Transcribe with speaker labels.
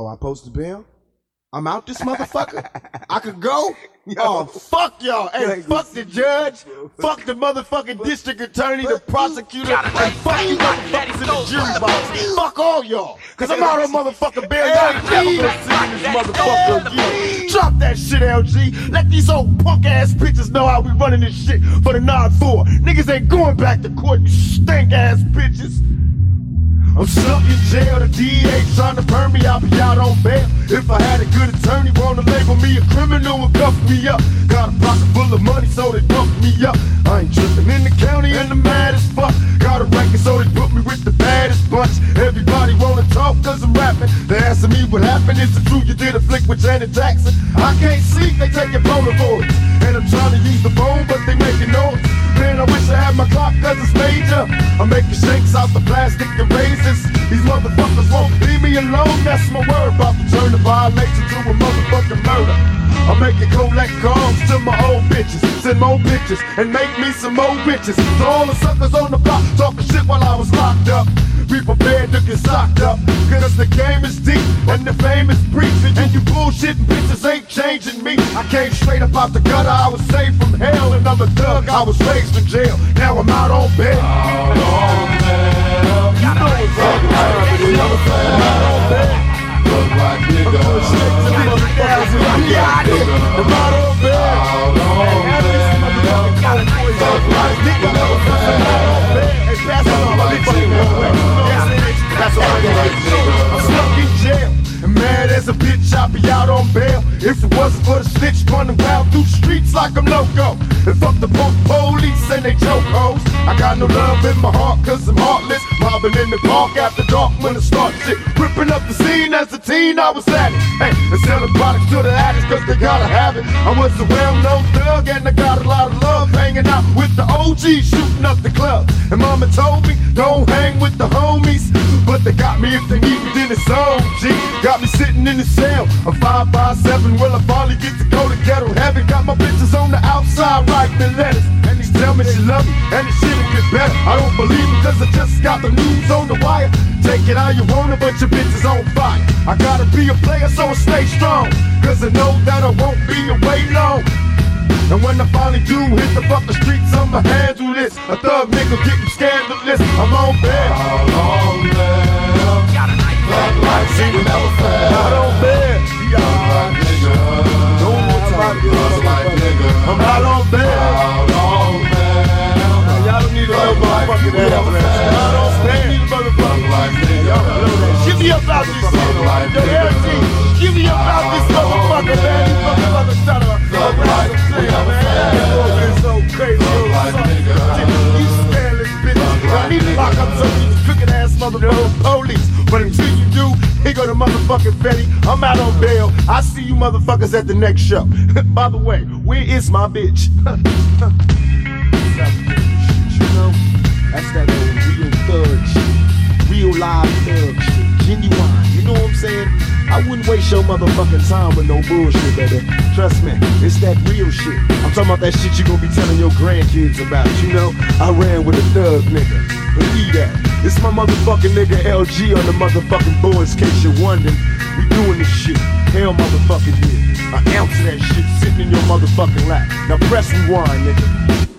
Speaker 1: Oh, I posted bail? I'm out this motherfucker? I could go? Oh, fuck y'all. Hey, fuck the judge. Fuck the motherfucking district attorney, the prosecutor, and fuck you motherfuckers in the jury box. Fuck all y'all. Cause I'm out on motherfucking bail. Y'all never gonna see this motherfucker again. Drop that shit, LG. Let these old punk ass bitches know how we running this shit for the nod 4. Niggas ain't going back to court, you stink ass bitches. I'm stuck in jail, the DA trying to burn me, I'll be out on bail. If I had a good attorney, wanna label me a criminal and cuff me up. Got a pocket full of money, so they bump me up. I ain't tripping in the county and the mad as fuck. Got a record, so they put me with the baddest bunch. Everybody wanna talk cause I'm rapping. They asking me what happened, is it true you did a flick with Janet Jackson? I can't sleep, they taking Polaroids. And I'm trying to use the phone, but they making noise. Man, I wish I had my clock cause it's major. I'm making shakes out the plastic and razors. These motherfuckers won't leave me alone. That's my word. About to turn the violation to a motherfucking murder. I'm making collect calls to my old bitches. Send more bitches and make me some more bitches. So all the suckers on the block talking shit while I was locked up. Be prepared to get socked up. Cause the game is deep and the fame is brief. You bullshitting bitches ain't changing me. I came straight up out the gutter. I was saved from hell and I'm a thug. I was raised in jail. Now I'm out on bail. Out on bail. I'll be out on bail. If it wasn't for the snitch running wild through streets like I'm loco. And fuck the punk police and they choke hoes. I got no love in my heart cause I'm heartless. Mobbing in the park after dark when it start shit. Ripping up the scene as a teen, I was at it. Hey, and selling products to the addicts cause they gotta have it. I was a well-known thug and I got a lot of love hanging out with the OGs shooting up the club. And mama told me, don't hang with the homies. But they got Got me sitting in the cell, a 5 by 7 Will I finally get to go to ghetto heaven? Got my bitches on the outside writing letters. And they tell me she love me, and the shit'll get better. I don't believe it, cause I just got the news on the wire. Take it how you want it, but your bitch is on fire. I gotta be a player, so I stay strong. Cause I know that I won't be away long. And when I finally do hit the fucking streets, I'ma handle this. A thug nigga getting scandalous. I'm on bed.
Speaker 2: On bail. Look like nigga
Speaker 1: Out on bed.
Speaker 2: Look like nigga.
Speaker 1: Don't want
Speaker 2: Look like nigga.
Speaker 1: I'm out on bed. Y'all don't need a little motherfucking ambulance. Out on bed. Need a motherfucking
Speaker 2: like.
Speaker 1: Give me up this shit. Yo, LG, give me up this motherfucker, man. Motherfuckers trying to
Speaker 2: Look like
Speaker 1: man. man. It's so crazy.
Speaker 2: Like.
Speaker 1: You scandalous bitch. I need to lock up some of ass motherfucking police. But until you do, here go the motherfucking Fetty. I'm out on bail. I see you motherfuckers at the next show. By the way, where is my bitch? that's that old real thug shit. Real live thug shit. Genuine. You know what I'm saying? I wouldn't waste your motherfucking time with no bullshit, baby. Trust me, it's that real shit. I'm talking about that shit you gonna be telling your grandkids about. You know, I ran with a thug nigga. Believe that. It's my motherfucking nigga LG on the motherfucking boards, case you're wondering. We doing this shit. Hell motherfucking yeah. An ounce that shit sitting in your motherfucking lap. Now press rewind, nigga.